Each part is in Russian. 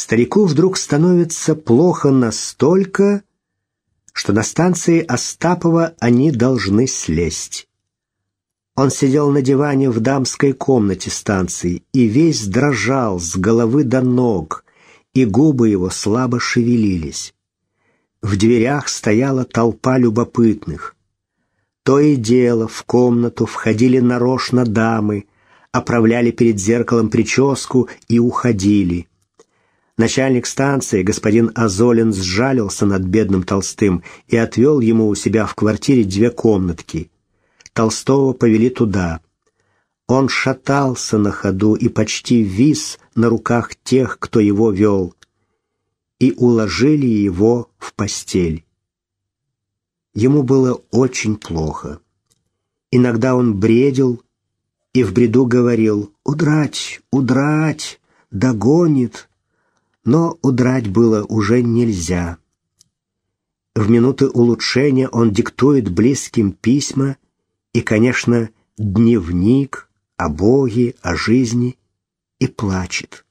Старику вдруг становится плохо настолько, что на станции Остапова они должны слезть. Он сидел на диване в дамской комнате станции и весь дрожал с головы до ног, и губы его слабо шевелились. В дверях стояла толпа любопытных. То и дело в комнату входили нарочно дамы, оправляли перед зеркалом прическу и уходили. Начальник станции, господин Азолин, сжалился над бедным Толстым и отвел ему у себя в квартире две комнатки. Толстого повели туда. Он шатался на ходу и почти вис на руках тех, кто его вел, и уложили его в постель. Ему было очень плохо. Иногда он бредил и в бреду говорил «Удрать, удрать, догонит», но удрать было уже нельзя. В минуты улучшения он диктует близким письма и, конечно, дневник о Боге, о жизни и плачет.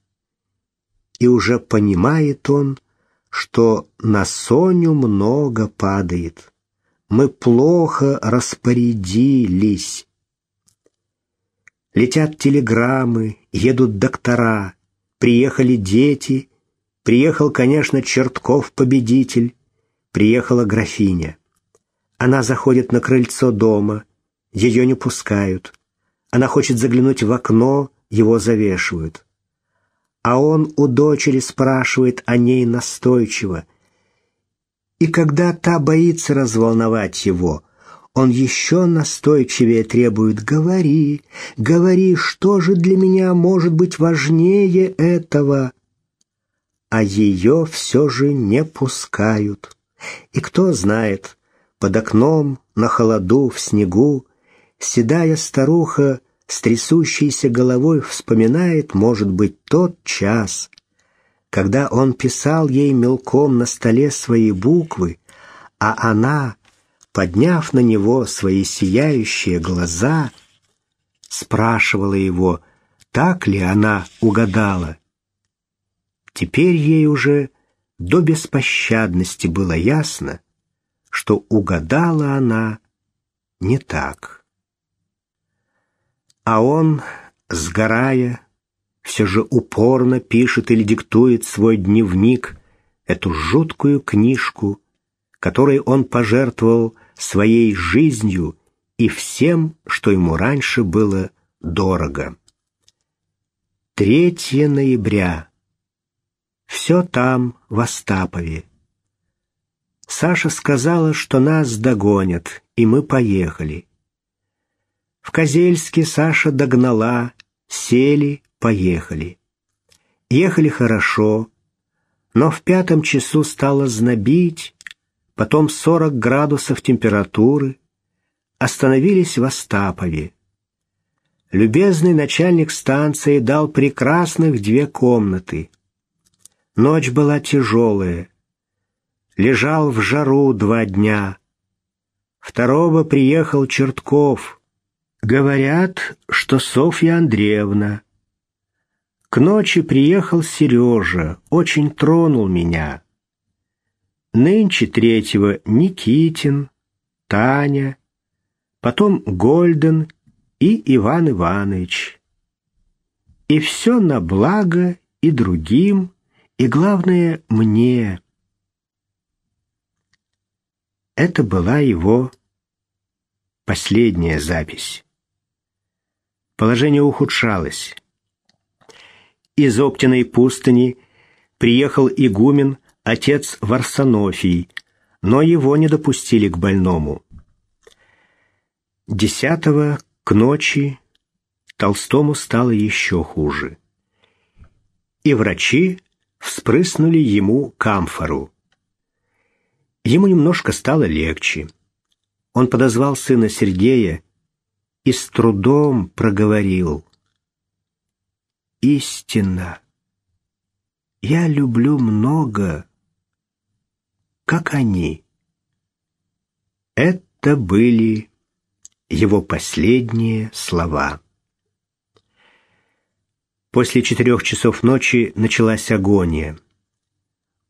И уже понимает он, что на Соню много падает. Мы плохо распорядились. Летят телеграммы, едут доктора, приехали дети, приехал, конечно, Чертков-победитель, приехала графиня. Она заходит на крыльцо дома, ее не пускают. Она хочет заглянуть в окно, его завешивают. А он у дочери спрашивает о ней настойчиво. И когда та боится разволновать его, он еще настойчивее требует «Говори, говори, что же для меня может быть важнее этого?» А ее все же не пускают. И кто знает, под окном, на холоду, в снегу, седая старуха с трясущейся головой вспоминает, может быть, тот час, когда он писал ей мелком на столе свои буквы, а она подняв на него свои сияющие глаза, спрашивала его, так ли она угадала. Теперь ей уже до беспощадности было ясно, что угадала она не так. А он, сгорая, все же упорно пишет или диктует свой дневник, эту жуткую книжку, которой он пожертвовал своей жизнью и всем, что ему раньше было дорого. 3 ноября. Все там, в Остапове. Саша сказала, что нас догонят, и мы поехали. В Козельске Саша догнала, сели, поехали. Ехали хорошо, но в пятом часу стало знобить, потом 40 градусов температуры, остановились в Остапове. Любезный начальник станции дал прекрасных две комнаты. Ночь была тяжелая. Лежал в жару два дня. Второго приехал Чертков. Говорят, что Софья Андреевна. К ночи приехал Сережа, очень тронул меня. Нынче третьего Никитин, Таня, потом Гольден и Иван Иванович. И все на благо и другим, и, главное, мне. Это была его последняя запись. Положение ухудшалось. Из Оптиной пустыни приехал игумен отец Варсонофий, но его не допустили к больному. Десятого к ночи Толстому стало еще хуже. И врачи вспрыснули ему камфору. Ему немножко стало легче. Он подозвал сына Сергея и с трудом проговорил. «Истинно, я люблю много, как они. Это были его последние слова. После четырех часов ночи началась агония.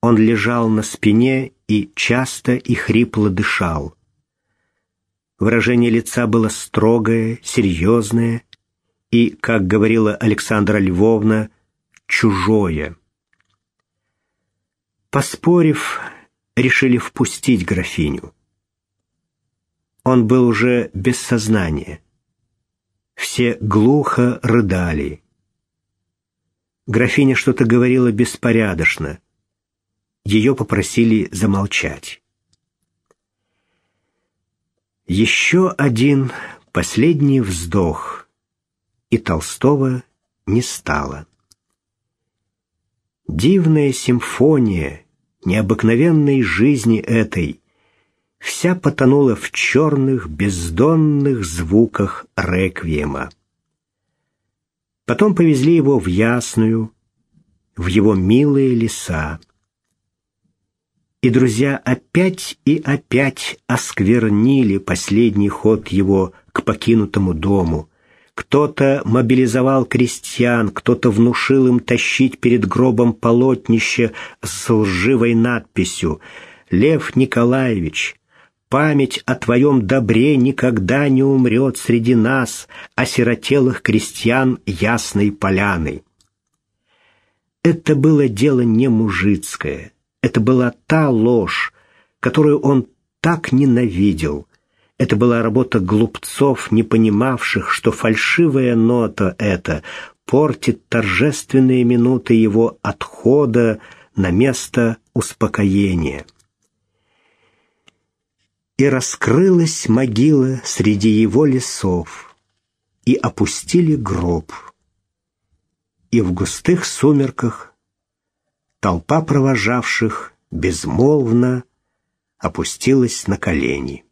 Он лежал на спине и часто и хрипло дышал. Выражение лица было строгое, серьезное и, как говорила Александра Львовна, чужое. Поспорив, решили впустить графиню. Он был уже без сознания. Все глухо рыдали. Графиня что-то говорила беспорядочно. Ее попросили замолчать. Еще один последний вздох, и Толстого не стало. Дивная симфония необыкновенной жизни этой вся потонула в черных бездонных звуках реквиема. Потом повезли его в Ясную, в его милые леса. И друзья опять и опять осквернили последний ход его к покинутому дому. Кто-то мобилизовал крестьян, кто-то внушил им тащить перед гробом полотнище с лживой надписью «Лев Николаевич, Память о твоем добре никогда не умрет среди нас, осиротелых крестьян Ясной Поляны. Это было дело не мужицкое, это была та ложь, которую он так ненавидел. Это была работа глупцов, не понимавших, что фальшивая нота эта портит торжественные минуты его отхода на место успокоения и раскрылась могила среди его лесов, и опустили гроб. И в густых сумерках толпа провожавших безмолвно опустилась на колени.